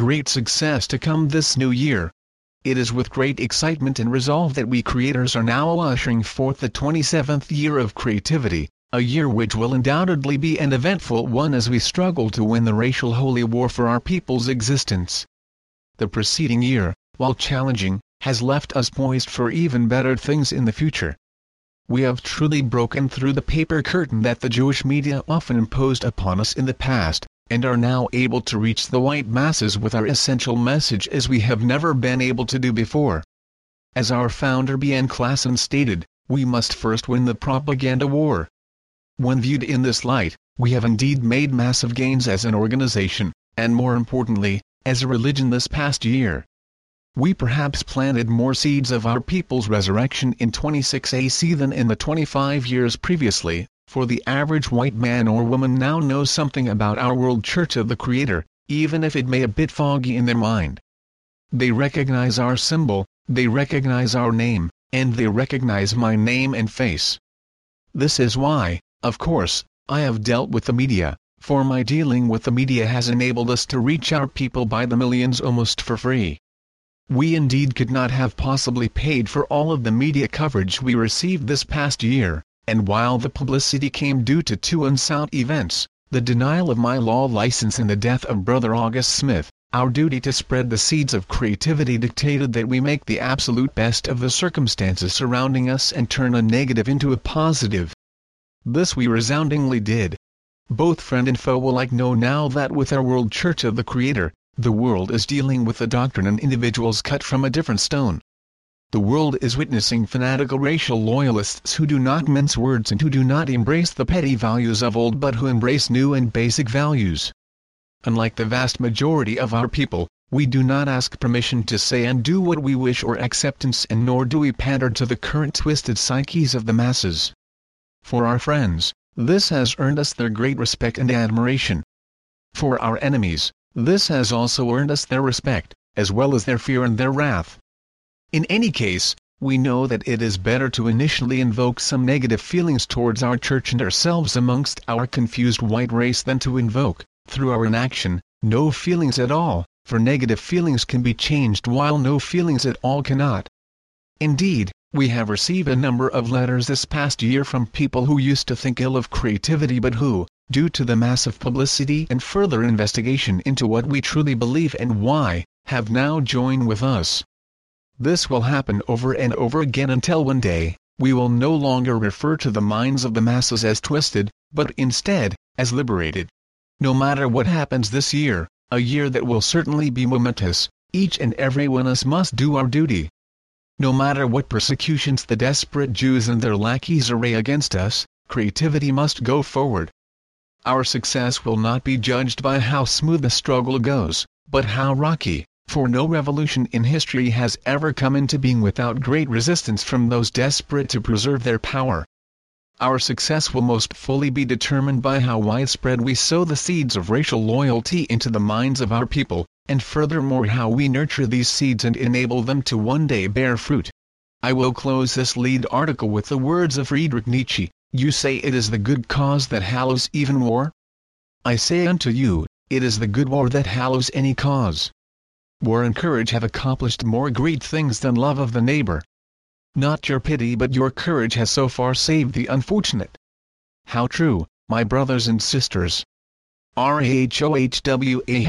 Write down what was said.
great success to come this new year. It is with great excitement and resolve that we creators are now ushering forth the 27th year of creativity, a year which will undoubtedly be an eventful one as we struggle to win the racial holy war for our people's existence. The preceding year, while challenging, has left us poised for even better things in the future. We have truly broken through the paper curtain that the Jewish media often imposed upon us in the past, and are now able to reach the white masses with our essential message as we have never been able to do before. As our founder B.N. Klassen stated, we must first win the propaganda war. When viewed in this light, we have indeed made massive gains as an organization, and more importantly, as a religion this past year. We perhaps planted more seeds of our people's resurrection in 26 AC than in the 25 years previously, for the average white man or woman now knows something about our World Church of the Creator, even if it may a bit foggy in their mind. They recognize our symbol, they recognize our name, and they recognize my name and face. This is why, of course, I have dealt with the media, for my dealing with the media has enabled us to reach our people by the millions almost for free. We indeed could not have possibly paid for all of the media coverage we received this past year, and while the publicity came due to two unsound events, the denial of my law license and the death of Brother August Smith, our duty to spread the seeds of creativity dictated that we make the absolute best of the circumstances surrounding us and turn a negative into a positive. This we resoundingly did. Both friend and foe alike know now that with our World Church of the Creator, the world is dealing with a doctrine and individuals cut from a different stone the world is witnessing fanatical racial loyalists who do not mince words and who do not embrace the petty values of old but who embrace new and basic values. Unlike the vast majority of our people, we do not ask permission to say and do what we wish or acceptance and nor do we pander to the current twisted psyches of the masses. For our friends, this has earned us their great respect and admiration. For our enemies, this has also earned us their respect, as well as their fear and their wrath. In any case, we know that it is better to initially invoke some negative feelings towards our church and ourselves amongst our confused white race than to invoke, through our inaction, no feelings at all, for negative feelings can be changed while no feelings at all cannot. Indeed, we have received a number of letters this past year from people who used to think ill of creativity but who, due to the massive publicity and further investigation into what we truly believe and why, have now joined with us. This will happen over and over again until one day, we will no longer refer to the minds of the masses as twisted, but instead, as liberated. No matter what happens this year, a year that will certainly be momentous, each and every one of us must do our duty. No matter what persecutions the desperate Jews and their lackeys array against us, creativity must go forward. Our success will not be judged by how smooth the struggle goes, but how rocky, for no revolution in history has ever come into being without great resistance from those desperate to preserve their power. Our success will most fully be determined by how widespread we sow the seeds of racial loyalty into the minds of our people, and furthermore how we nurture these seeds and enable them to one day bear fruit. I will close this lead article with the words of Friedrich Nietzsche, You say it is the good cause that hallows even war? I say unto you, it is the good war that hallows any cause war and courage have accomplished more great things than love of the neighbor. Not your pity but your courage has so far saved the unfortunate. How true, my brothers and sisters. R-A-H-O-H-W-A